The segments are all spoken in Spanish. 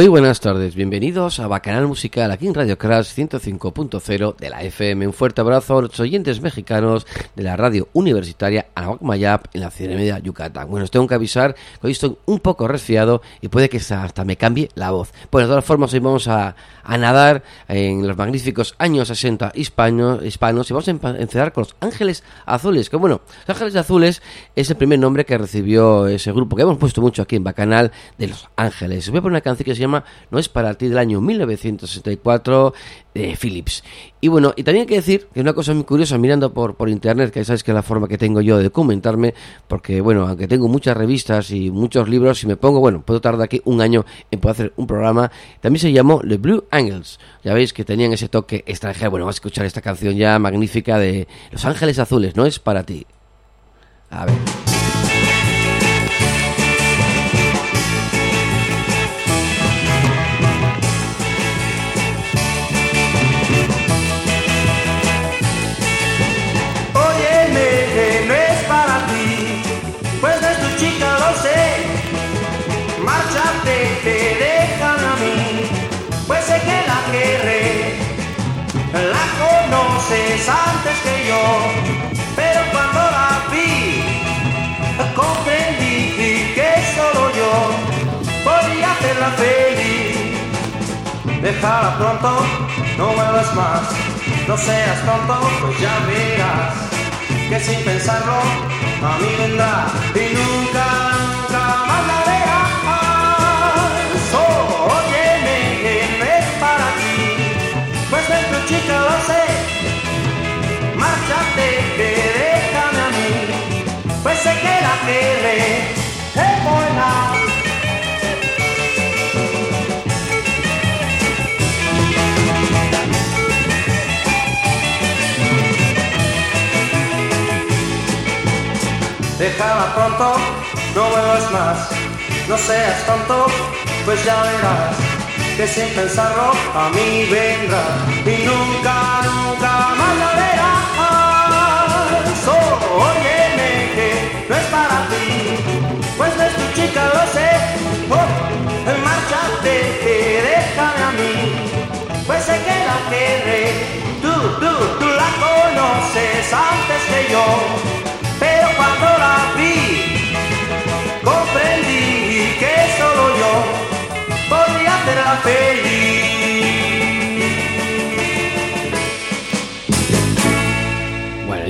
Muy buenas tardes, bienvenidos a Bacanal Musical aquí en Radio Crash 105.0 de la FM. Un fuerte abrazo a los oyentes mexicanos de la radio universitaria Anahuac Mayap en la ciudad de Media, Yucatán. Bueno, os tengo que avisar que hoy estoy un poco resfriado y puede que hasta me cambie la voz. Bueno, de todas formas, hoy vamos a, nadar en los magníficos años 60 hispanos, hispanos y vamos a empezar con los Ángeles Azules. Que bueno, los Ángeles Azules es el primer nombre que recibió ese grupo que hemos puesto mucho aquí en Bacanal de Los Ángeles. Voy a poner una canción que se llama No es para ti del año 1964 de Philips. Y bueno, y también hay que decir que una cosa muy curiosa mirando por, por internet, que sabes que es la forma que tengo yo de documentarme, porque bueno, aunque tengo muchas revistas y muchos libros, si me pongo, bueno, puedo tardar aquí un año en poder hacer un programa, también se llamó Le Blue Angels. Ya veis que tenían ese toque extranjero. Bueno, vamos a escuchar esta canción ya magnífica de Los Ángeles Azules, no es para ti. A ver. Antes que yo, pero cuando la vi, comprendí que solo yo podía hacerla feliz. Déjala pronto, no vuelvas más, no seas tonto, pues ya verás que sin pensarlo a mí vendrá y nunca, Déjala pronto, no vuelvas más, no seas tonto, pues ya verás que sin pensarlo a mí vendrá y nunca, nunca más la verás óyeme que no es para ti, pues no es tu chica, lo sé. Oh, márchate, que déjame a mí, pues sé que la querré. Tú, tú, tú la conoces antes que yo, vi, comprendí que solo yo podía hacerla feliz.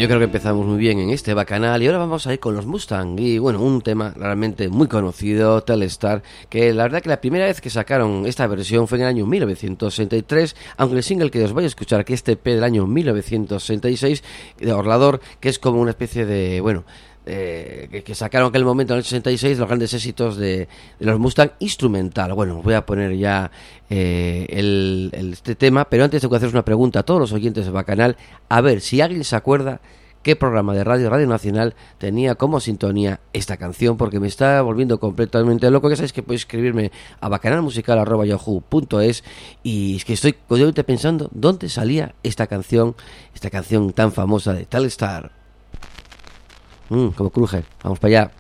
yo creo que empezamos muy bien en este bacanal y ahora vamos a ir con los Mustang y bueno, un tema realmente muy conocido, Telestar, que la verdad que la primera vez que sacaron esta versión fue en el año 1963, aunque el single que os voy a escuchar aquí este P del año 1966 de Orlador, que es como una especie de, bueno, eh, que, sacaron aquel momento en el 66 los grandes éxitos de, los Mustang instrumental. Bueno, voy a poner ya eh, el, este tema, pero antes tengo que haceros una pregunta a todos los oyentes de Bacanal, a ver si alguien se acuerda qué programa de radio, Radio Nacional, tenía como sintonía esta canción, porque me está volviendo completamente loco. Ya sabéis que podéis escribirme a bacanalmusical.yahoo.es y es que estoy continuamente pensando dónde salía esta canción, esta canción tan famosa de Tal Star. Mmm, como cruje. Vamos para allá.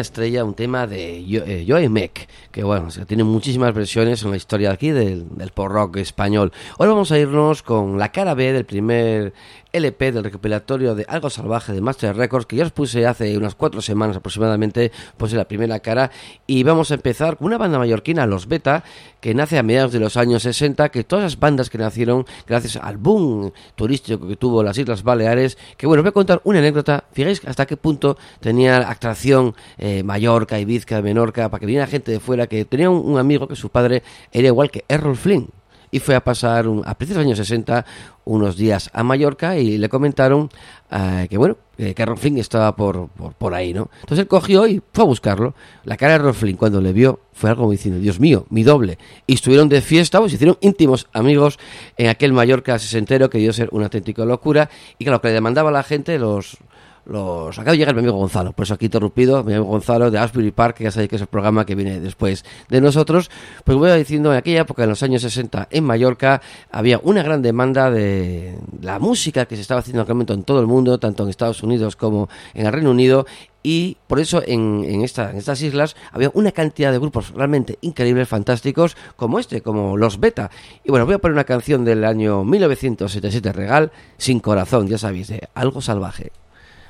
Estrella, un tema de eh, Joe Mac que bueno, tiene muchísimas versiones en la historia aquí del, del pop rock español. Ahora vamos a irnos con la cara B del primer LP del recopilatorio de Algo Salvaje de Master Records, que ya os puse hace unas cuatro semanas aproximadamente, pues en la primera cara. Y vamos a empezar con una banda mallorquina, Los Beta, que nace a mediados de los años 60, que todas las bandas que nacieron gracias al boom turístico que tuvo las Islas Baleares, que bueno, voy a contar una anécdota, fijáis hasta qué punto tenía atracción eh, Mallorca, Ibizca, Menorca, para que viniera gente de fuera, que tenía un, amigo que su padre era igual que Errol Flynn, y fue a pasar un, a principios de los años 60 unos días a Mallorca y le comentaron uh, que bueno, que Ron Flynn estaba por, por, por, ahí, ¿no? Entonces él cogió y fue a buscarlo. La cara de Ron Flynn cuando le vio fue algo como diciendo, Dios mío, mi doble. Y estuvieron de fiesta, pues hicieron íntimos amigos en aquel Mallorca sesentero que dio ser una auténtica locura y que lo que le demandaba a la gente, los los de llegar mi amigo Gonzalo, por eso aquí interrumpido, mi amigo Gonzalo de Asbury Park, que ya sabéis que es el programa que viene después de nosotros, pues voy diciendo, en aquella época, en los años 60, en Mallorca, había una gran demanda de la música que se estaba haciendo en momento en todo el mundo, tanto en Estados Unidos como en el Reino Unido, y por eso en, en, estas islas había una cantidad de grupos realmente increíbles, fantásticos, como este, como los Beta. Y bueno, voy a poner una canción del año 1977, Regal, Sin Corazón, ya sabéis, de Algo Salvaje.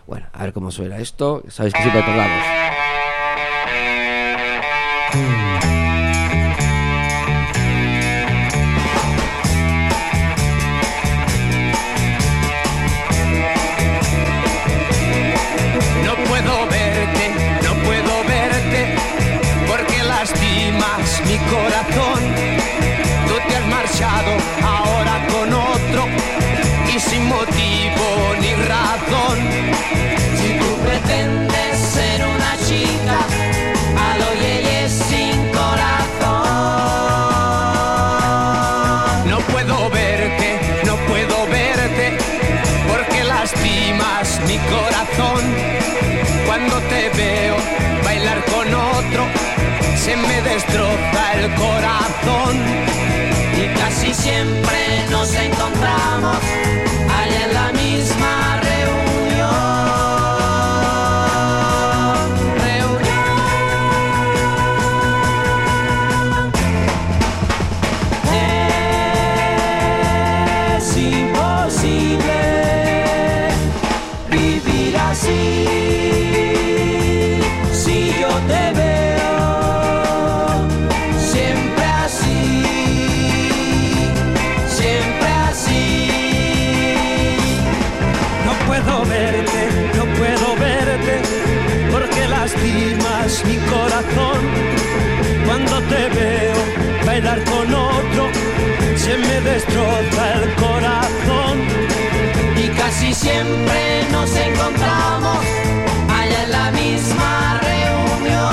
Bueno, a ver cómo suena esto. Sabéis que siempre tardamos. destroza el corazón. Y casi siempre nos encontramos allá en la misma reunión.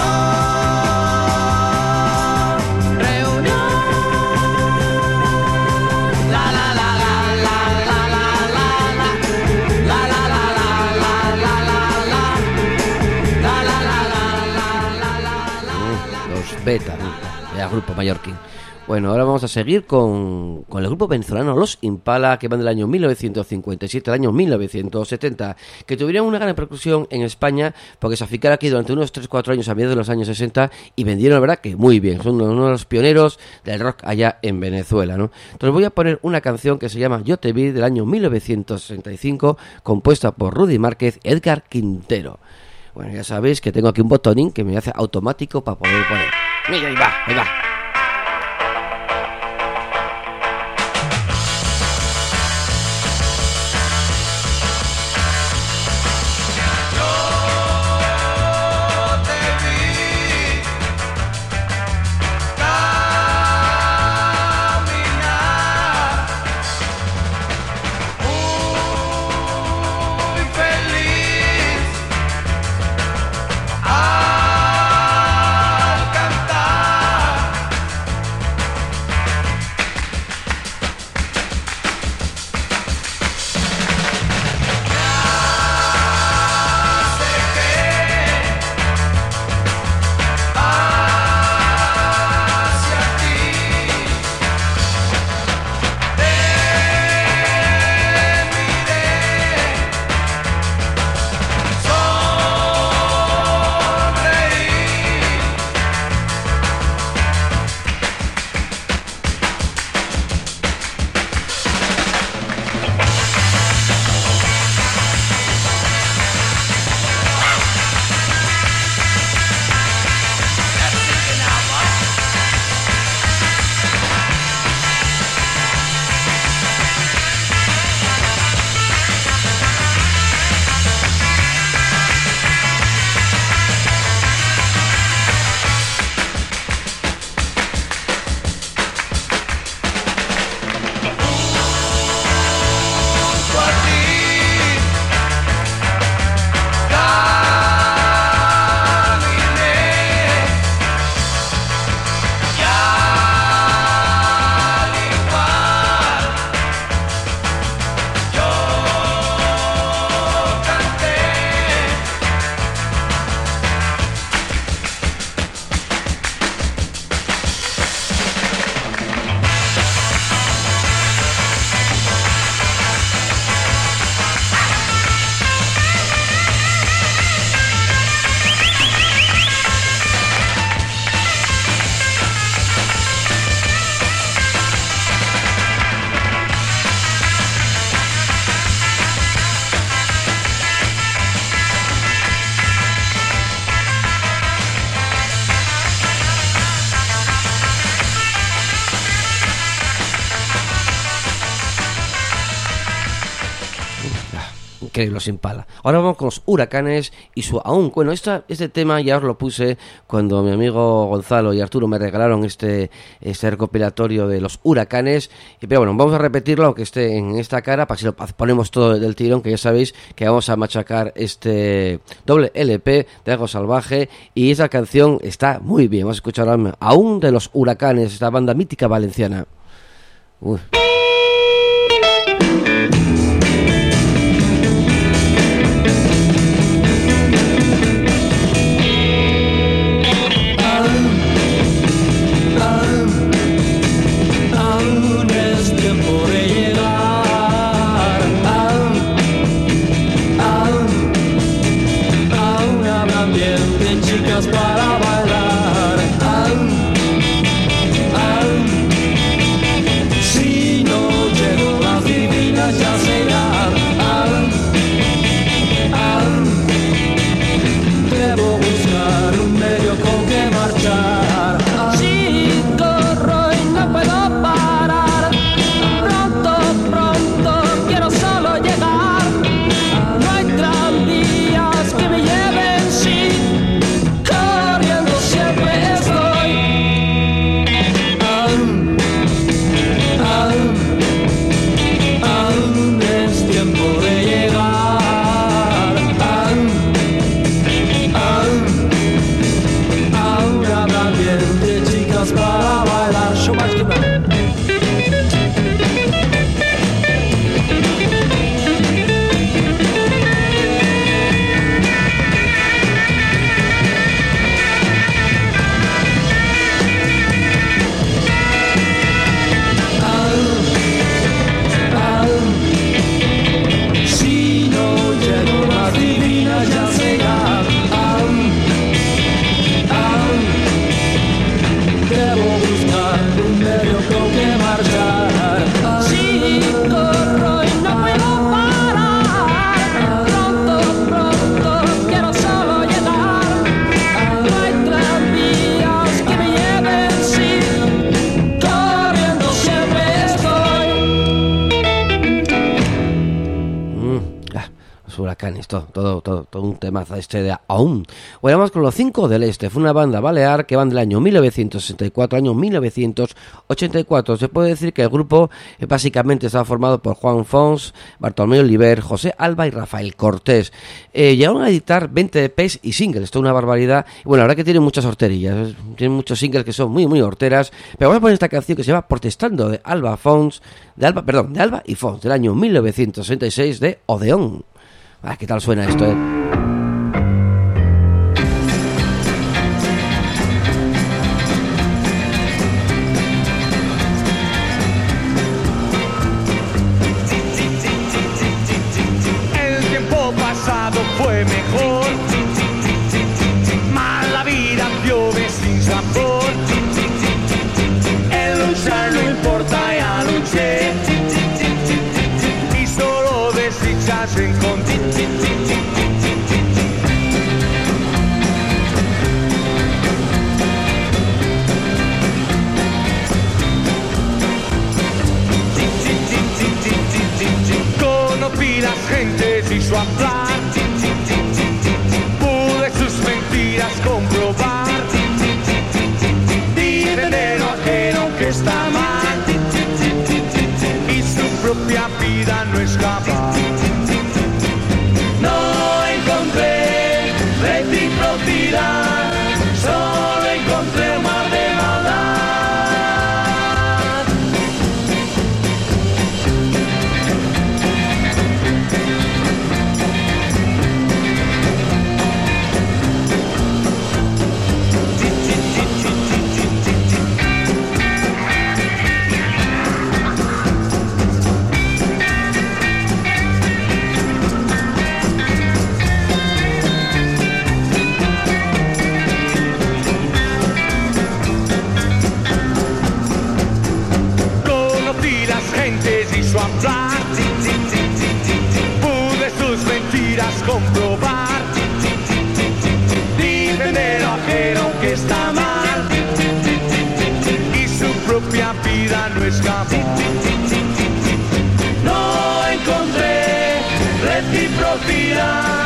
Reunión. La la la la la la la la la. La la la la la la la la. La la la la la la. Bueno, ahora vamos a seguir con, con, el grupo venezolano Los Impala, que van del año 1957 al año 1970, que tuvieron una gran repercusión en España porque se aficaron aquí durante unos 3-4 años a mediados de los años 60 y vendieron, la verdad, que muy bien. Son uno de los pioneros del rock allá en Venezuela, ¿no? Entonces voy a poner una canción que se llama Yo te vi del año 1965, compuesta por Rudy Márquez y Edgar Quintero. Bueno, ya sabéis que tengo aquí un botonín que me hace automático para poder poner. Mira, ahí va, ahí va. Los Impala. Ahora vamos con los huracanes y su aún. Bueno, esta, este tema ya os lo puse cuando mi amigo Gonzalo y Arturo me regalaron este, este recopilatorio de los huracanes. Pero bueno, vamos a repetirlo aunque esté en esta cara para si lo ponemos todo del tirón, que ya sabéis que vamos a machacar este doble LP de algo salvaje y esa canción está muy bien. Vamos a escuchar aún de los huracanes, esta banda mítica valenciana. Todo, todo, todo, un temazo este de aún. Bueno, vamos con los cinco del este. Fue una banda balear que van del año 1964 año 1984. Se puede decir que el grupo eh, básicamente estaba formado por Juan Fons, Bartolomé Oliver, José Alba y Rafael Cortés. Eh, llegaron a editar 20 EPs y singles, esto es una barbaridad. bueno, la verdad que tienen muchas horterillas, tienen muchos singles que son muy, muy horteras. Pero vamos a poner esta canción que se llama Protestando de Alba Fons, de Alba, perdón, de Alba y Fons, del año 1966 de Odeón. Ah, ¿Qué tal suena esto? Eh? utopia.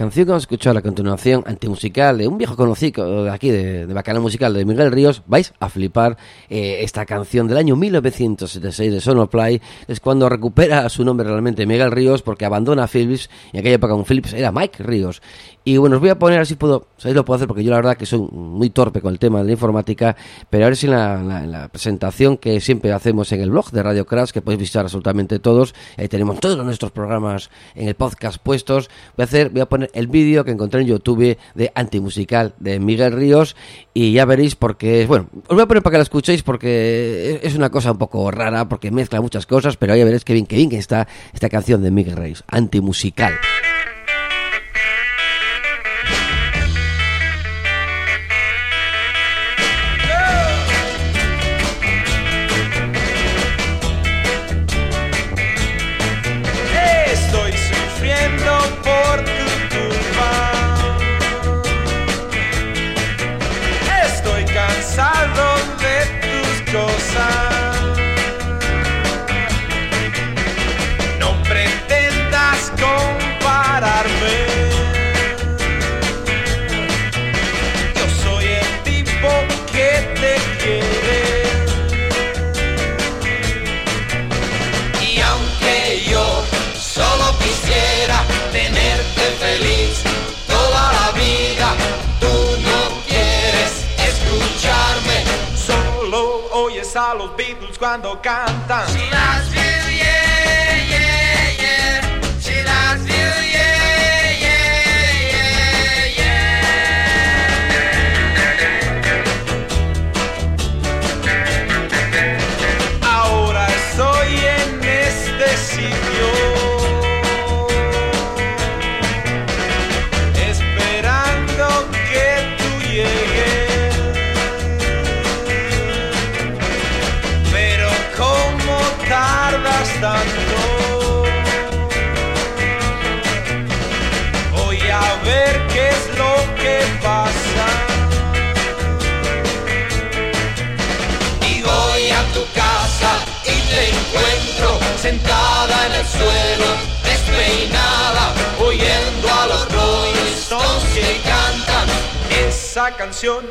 Canción que escuchado a la continuación, antimusical, de un viejo conocido de aquí, de, de Bacanal Musical, de Miguel Ríos, vais a flipar eh, esta canción del año 1976 de Sonoplay. Es cuando recupera su nombre realmente Miguel Ríos, porque abandona a Philips, y en aquella época un Philips era Mike Ríos. Y bueno, os voy a poner, así puedo, sabéis lo puedo hacer, porque yo la verdad que soy muy torpe con el tema de la informática, pero a ver si en la, la presentación que siempre hacemos en el blog de Radio Crash, que podéis visitar absolutamente todos, ahí tenemos todos nuestros programas en el podcast puestos, voy a hacer, voy a poner el vídeo que encontré en YouTube de Antimusical de Miguel Ríos, y ya veréis porque, bueno, os voy a poner para que la escuchéis porque es una cosa un poco rara, porque mezcla muchas cosas, pero ya veréis que bien, que bien que está esta canción de Miguel Ríos, Antimusical. Cuando cantan.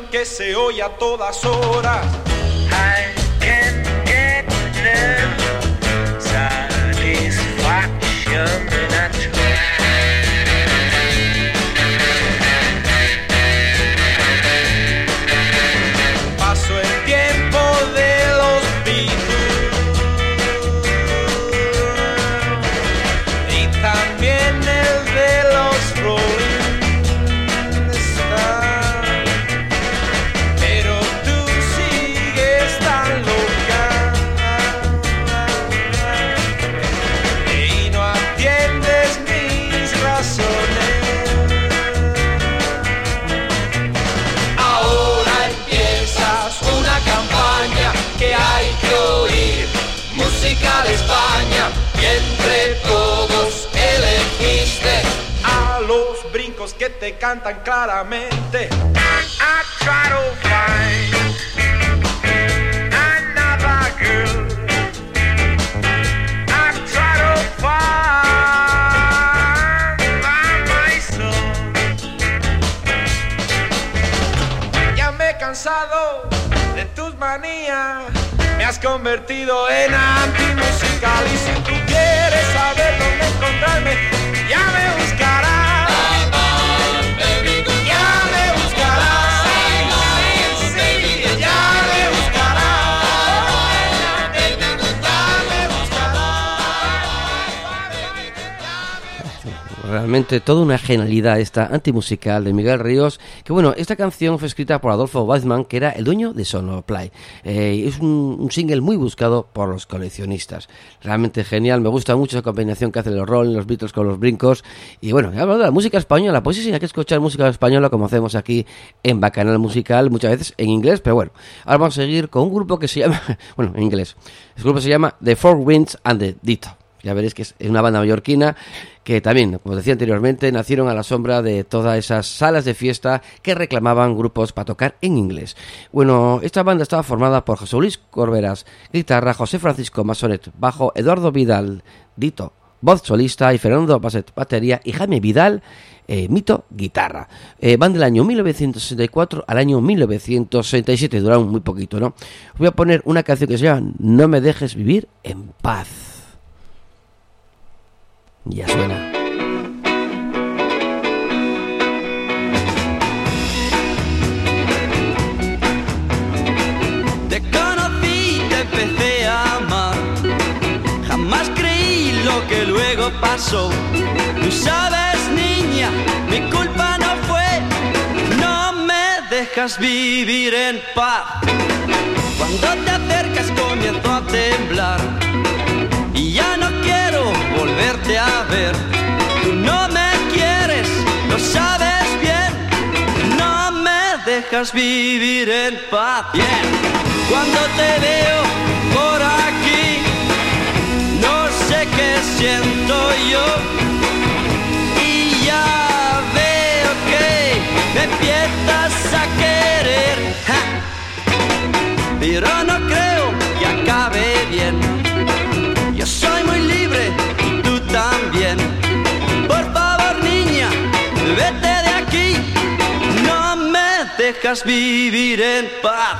Que se oye a todas horas. Cantan claramente. I try to find another girl. I try to find by myself. Ya me he cansado de tus manías. Me has convertido en antimusical. Y si tú quieres saber dónde encontrarme, ya me buscarás. Realmente toda una genialidad esta antimusical de Miguel Ríos. Que bueno, esta canción fue escrita por Adolfo Weizmann, que era el dueño de Sonoplay. Eh, es un, single muy buscado por los coleccionistas. Realmente genial, me gusta mucho esa combinación que hacen los Rolling, los Beatles con los brincos. Y bueno, hablando de la música española, pues sí, sí, hay que escuchar música española como hacemos aquí en Bacanal Musical, muchas veces en inglés, pero bueno, ahora vamos a seguir con un grupo que se llama, bueno, en inglés. El grupo se llama The Four Winds and the Dito. Ya veréis que es una banda mallorquina que también, como decía anteriormente, nacieron a la sombra de todas esas salas de fiesta que reclamaban grupos para tocar en inglés. Bueno, esta banda estaba formada por José Luis Corberas, guitarra, José Francisco Masonet, bajo, Eduardo Vidal, Dito, voz solista, y Fernando Baset, batería, y Jaime Vidal, eh, Mito, guitarra. Eh, van del año 1964 al año 1967, duraron muy poquito, ¿no? Voy a poner una canción que se llama No me dejes vivir en paz. Ya suena. Te conocí, te empecé a amar. Jamás creí lo que luego pasó. Tú sabes, niña, mi culpa no fue. No me dejas vivir en paz. Cuando te acercas comienzo a temblar. A ver. Tú no me quieres, lo sabes bien. No me dejas vivir en paz. Cuando te veo por aquí, no sé qué siento yo. Y ya veo que me empiezas a querer. Pero no creo que acabe bien. Dejas vivir en paz.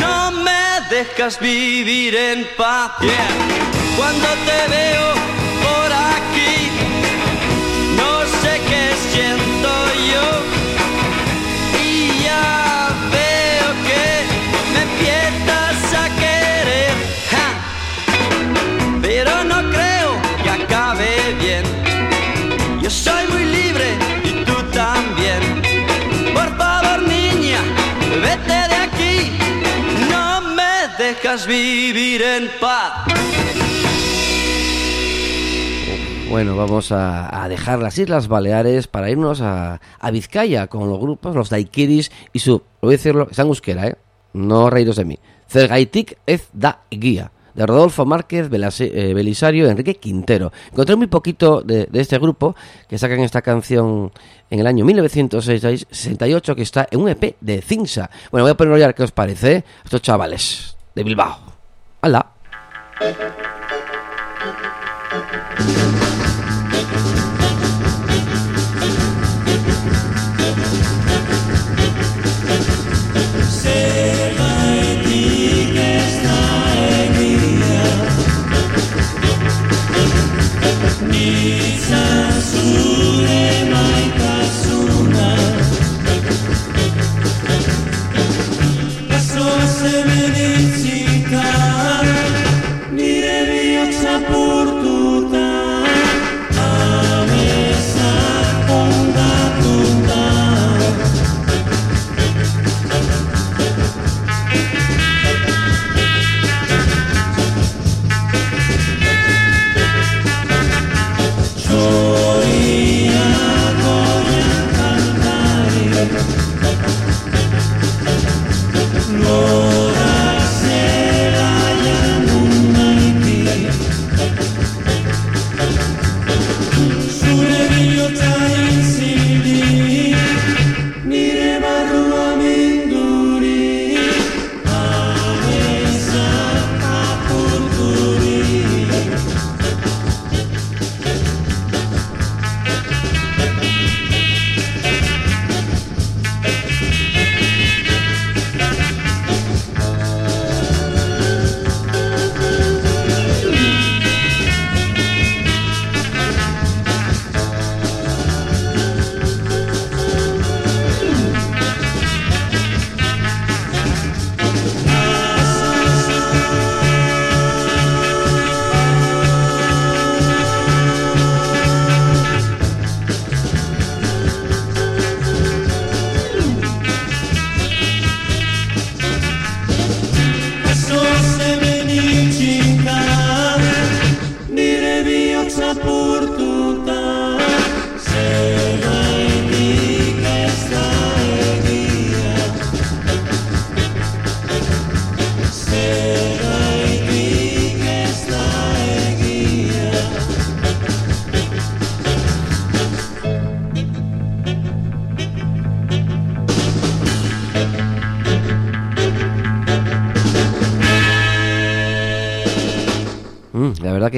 No me dejas vivir en paz. Cuando te veo por aquí, no sé qué siento yo. Y ya veo que me empiezas a querer. Pero no creo que acabe bien. Yo soy muy libre y tú también. Por favor, niña, vete de aquí. No me dejas vivir en paz. Bueno, vamos a, dejar las Islas Baleares para irnos a, a Vizcaya con los grupos, los Daikiris y su, voy a decirlo, está en euskera, ¿eh? No reíros de mí. Zergaitik ez da guía, de Rodolfo Márquez, eh, Belisario, Enrique Quintero. Encontré muy poquito de, de este grupo que sacan esta canción en el año 1968 que está en un EP de Cinsa. Bueno, voy a ponerlo ya, ¿qué os parece? eh? Estos chavales de Bilbao. ¡Hala!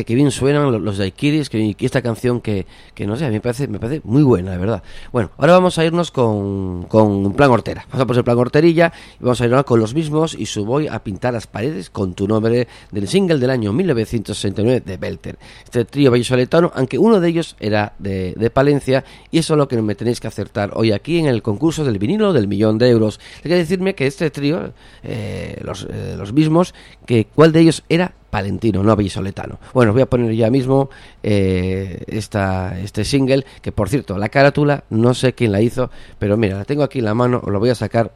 Que, bien suenan los, daiquiris, que, que esta canción que, que no sé, a mí me parece, me parece muy buena, de verdad. Bueno, ahora vamos a irnos con, con Plan Hortera. Vamos a poner Plan Horterilla y vamos a irnos con los mismos y su voy a pintar las paredes con tu nombre del single del año 1969 de Belter. Este trío vallisoletano, aunque uno de ellos era de, de Palencia y eso es lo que me tenéis que acertar hoy aquí en el concurso del vinilo del millón de euros. Hay que decirme que este trío, eh, los, eh, los mismos, que cuál de ellos era palentino, no vallisoletano. Bueno, os voy a poner ya mismo eh, esta, este single, que por cierto, la carátula, no sé quién la hizo, pero mira, la tengo aquí en la mano, os la voy a sacar,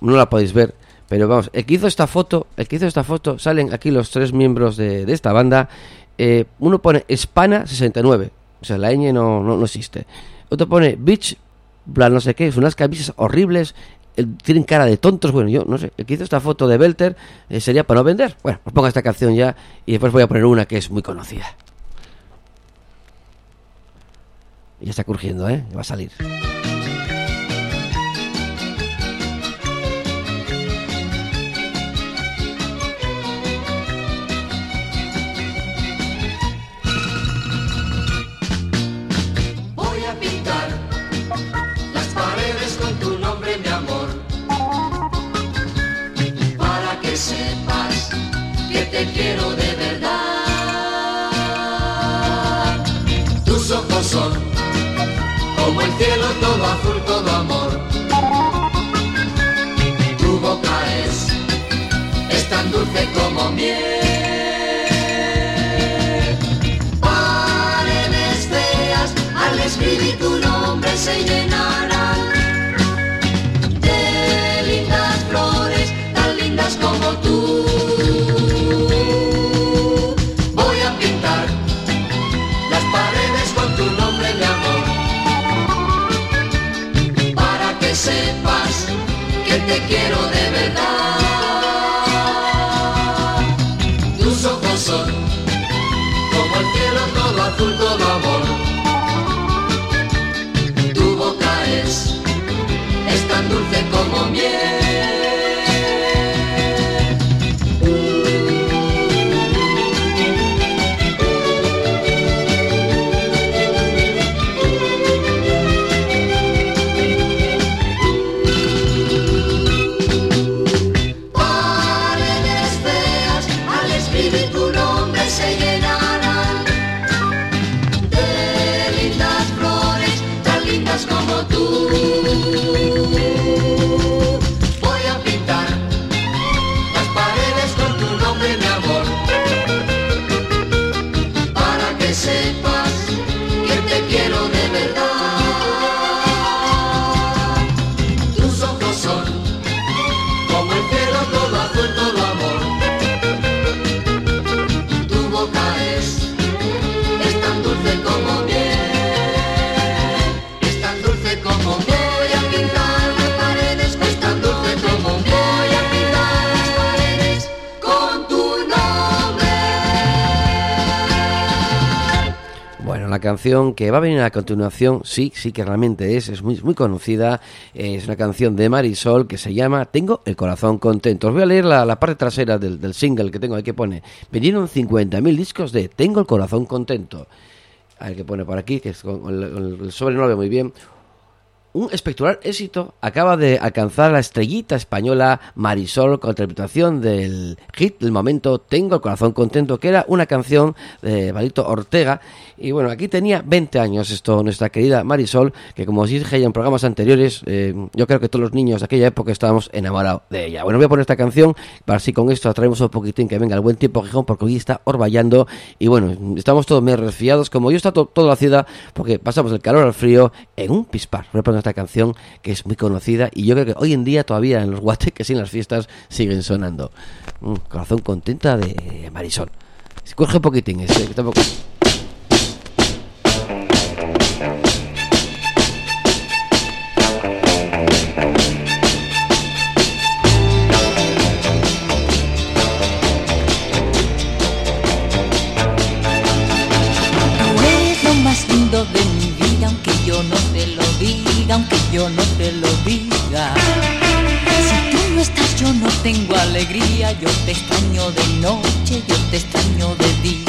no la podéis ver, pero vamos, el que hizo esta foto, el que hizo esta foto, salen aquí los tres miembros de, de esta banda, eh, uno pone Hispana 69, o sea, la ñ no, no, no existe. Otro pone Beach, bla, no sé qué, son unas camisas horribles, tienen cara de tontos, bueno, yo no sé, el que hizo esta foto de Belter eh, sería para no vender. Bueno, os pongo esta canción ya y después voy a poner una que es muy conocida. Ya está crujiendo, ¿eh? Va a salir. Amen. Que va a venir a continuación, sí, sí que realmente es, es muy, muy conocida. Es una canción de Marisol que se llama Tengo el corazón contento. Os voy a leer la, la parte trasera del, del single que tengo ahí que pone. Vendieron 50.000 discos de Tengo el corazón contento. A qué pone por aquí, que es con el sobre no lo veo muy bien. Un espectacular éxito acaba de alcanzar la estrellita española Marisol con la interpretación del hit del momento Tengo el corazón contento, que era una canción de Valito Ortega. Y bueno, aquí tenía 20 años esto nuestra querida Marisol, que como os dije ya en programas anteriores, eh, yo creo que todos los niños de aquella época estábamos enamorados de ella. Bueno, voy a poner esta canción para así con esto atraemos un poquitín que venga el buen tiempo Gijón, porque hoy está orvallando y bueno, estamos todos medio resfriados, como yo está to- toda la ciudad, porque pasamos del calor al frío en un pispar. Voy a poner esta canción que es muy conocida y yo creo que hoy en día todavía en los guateques y en las fiestas siguen sonando. Mm, corazón contenta de Marisol. Se coge un poquitín este, que. Yo te extraño de noche, yo te extraño de día.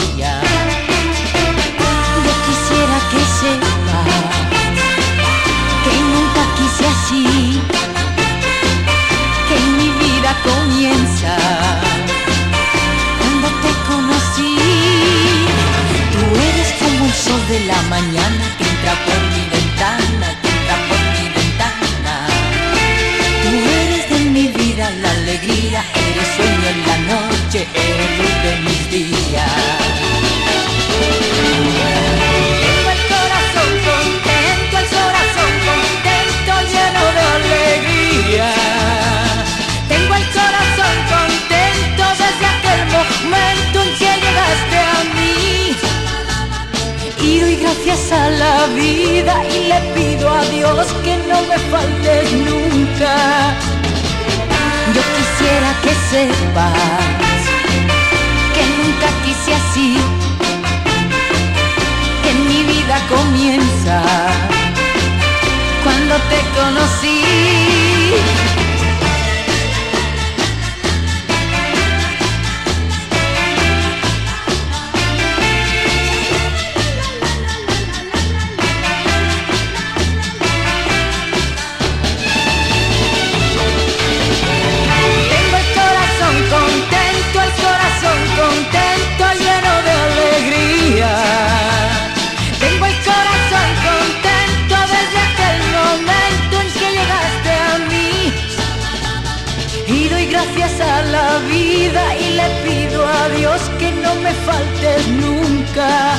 Vida y le pido a Dios que no me faltes nunca.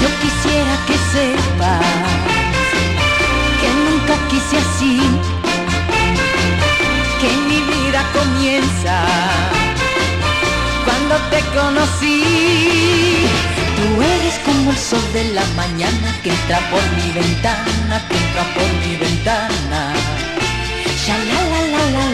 Yo quisiera que sepas que nunca quise así que mi vida comienza cuando te conocí. Tú eres como el sol de la mañana que entra por mi ventana, que entra por mi ventana.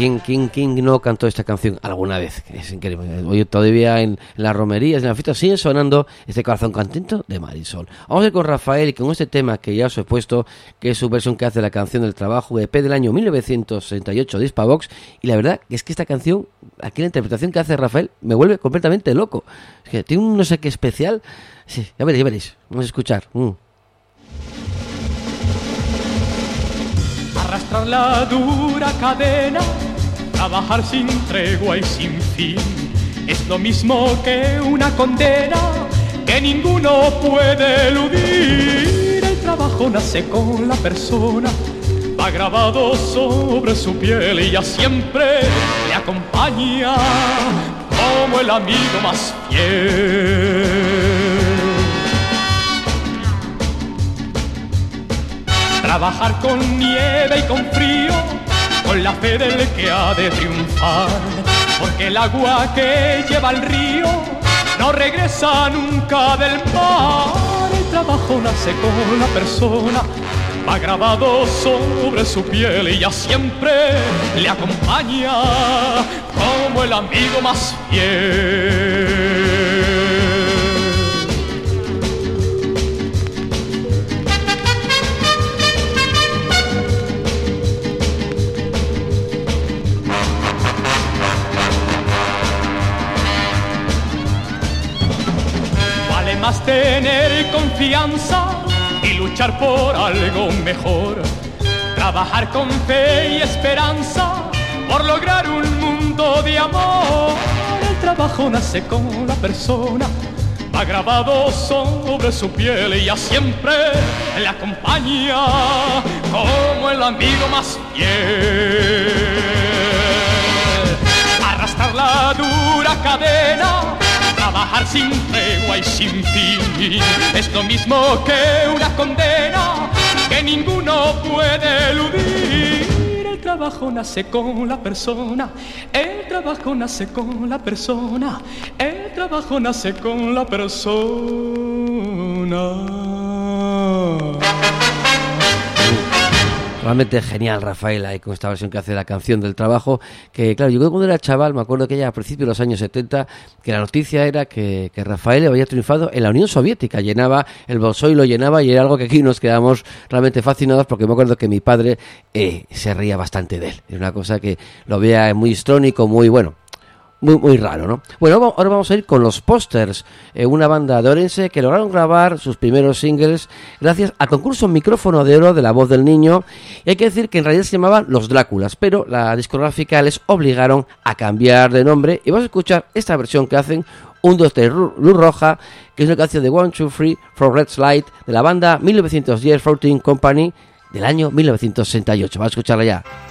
¿Quién, quién, quién no cantó esta canción alguna vez? Es increíble. Hoy todavía en, las romerías, en las fiestas, sigue sonando este corazón contento de Marisol. Vamos a ir con Rafael y con este tema que ya os he puesto, que es su versión que hace la canción del trabajo EP del año 1968 de Hispavox. Y la verdad es que esta canción, aquí la interpretación que hace Rafael, me vuelve completamente loco. Es que tiene un no sé qué especial. Sí, ya veréis, ya veréis. Vamos a escuchar. Mm. La dura cadena, trabajar sin tregua y sin fin, es lo mismo que una condena que ninguno puede eludir. El trabajo nace con la persona, va grabado sobre su piel y ya siempre le acompaña como el amigo más fiel. Trabajar con nieve y con frío, con la fe del que ha de triunfar. Porque el agua que lleva al río no regresa nunca del mar. El trabajo nace con la persona, va grabado sobre su piel y ya siempre le acompaña como el amigo más fiel. Tener confianza y luchar por algo mejor. Trabajar con fe y esperanza por lograr un mundo de amor. El trabajo nace con la persona, va grabado sobre su piel y ya siempre le acompaña como el amigo más fiel arrastrar la dura cadena, trabajar sin tregua y sin fin. Es lo mismo que una condena que ninguno puede eludir. El trabajo nace con la persona, el trabajo nace con la persona, el trabajo nace con la persona. Realmente genial Rafael ahí con esta versión que hace la canción del trabajo, que claro, yo cuando era chaval, me acuerdo que ya a principios de los años 70, que la noticia era que, que Rafael había triunfado en la Unión Soviética, llenaba el bolso y lo llenaba y era algo que aquí nos quedamos realmente fascinados porque me acuerdo que mi padre eh, se reía bastante de él, es una cosa que lo veía muy histrónico, muy bueno, muy, muy raro, ¿no? Bueno, ahora vamos a ir con los Posters, eh, una banda de Orense que lograron grabar sus primeros singles gracias al concurso Micrófono de Oro de la Voz del Niño. Y hay que decir que en realidad se llamaban Los Dráculas, pero la discográfica les obligaron a cambiar de nombre. Y vamos a escuchar esta versión que hacen, un 2 3 Luz Roja, que es una canción de One, Two, Three for Red Slide de la banda 1910 Floating Company del año 1968. Vamos a escucharla ya.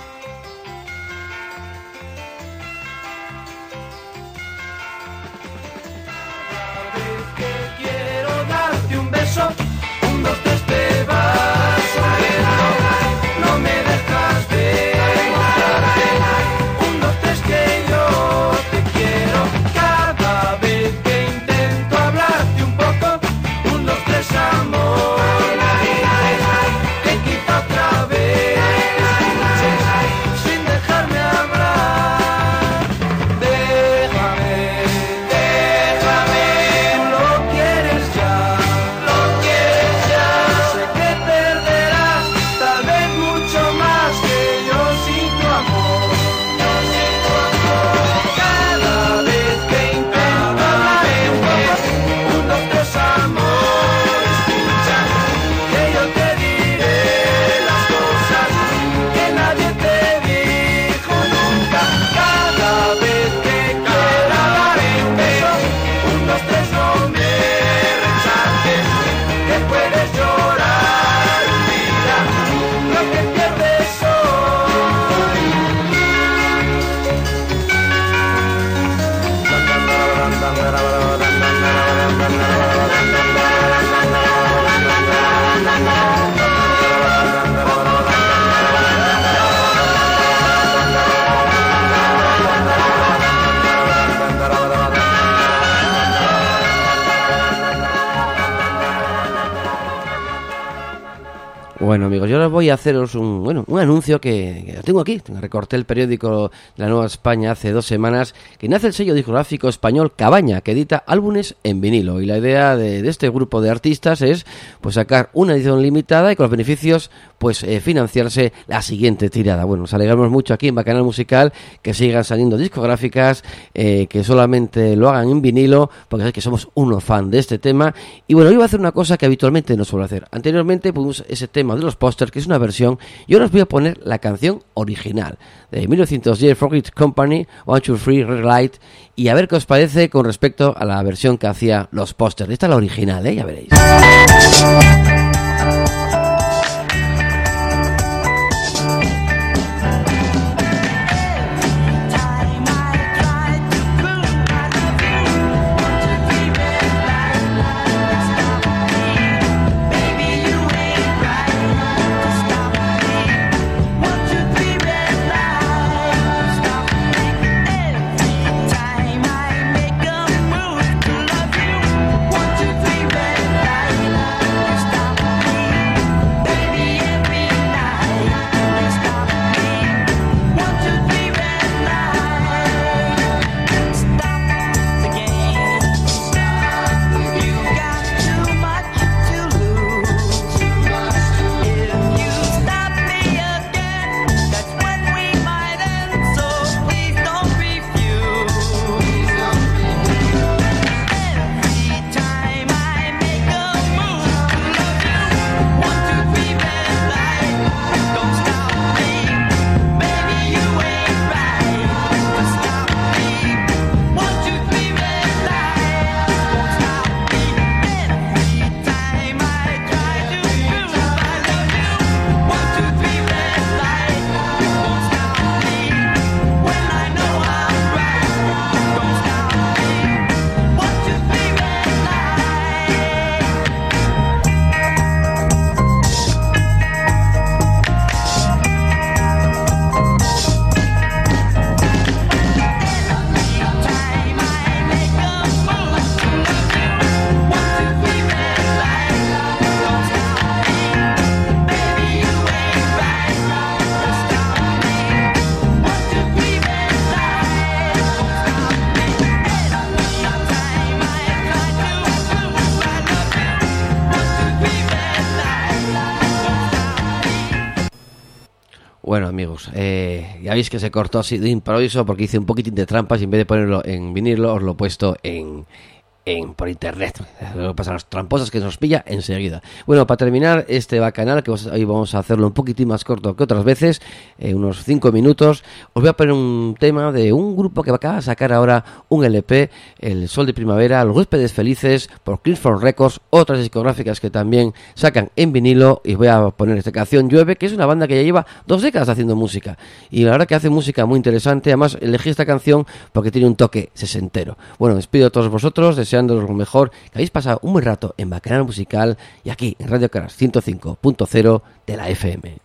Bueno amigos, yo ahora voy a haceros un, bueno, un anuncio que, tengo aquí, recorté el periódico la Nueva España hace dos semanas, que nace el sello discográfico español Cabaña, que edita álbumes en vinilo. Y la idea de, de este grupo de artistas es pues sacar una edición limitada y con los beneficios pues eh, financiarse la siguiente tirada. Bueno, nos alegramos mucho aquí en Bacanal Musical que sigan saliendo discográficas, eh, que solamente lo hagan en vinilo, porque sabes que somos uno fan de este tema. Y bueno, hoy voy a hacer una cosa que habitualmente no suelo hacer. Anteriormente pusimos ese tema de los pósters, que es una versión, y ahora os voy a poner la canción original de 1910 Frogit Company, One Two Free Red Light, y a ver qué os parece con respecto a la versión que hacía los pósters. Esta es la original, ¿eh? ya veréis. Que se cortó así de improviso porque hice un poquitín de trampas y en vez de ponerlo en vinilo, os lo he puesto en, por internet. Lo pasa, las tramposas que nos pilla enseguida. Bueno, para terminar este bacanal, que hoy vamos a hacerlo un poquitín más corto que otras veces, eh, unos 5 minutos, os voy a poner un tema de un grupo que acaba de sacar ahora un LP, El Sol de Primavera, Los Huéspedes Felices, por Clifford Records, otras discográficas que también sacan en vinilo, y voy a poner esta canción Llueve, que es una banda que ya lleva dos décadas haciendo música, y la verdad que hace música muy interesante, además elegí esta canción porque tiene un toque sesentero. Bueno, despido a todos vosotros, lo mejor, que habéis pasado un buen rato en Bacanal Musical y aquí en Radio Caras 105.0 de la FM.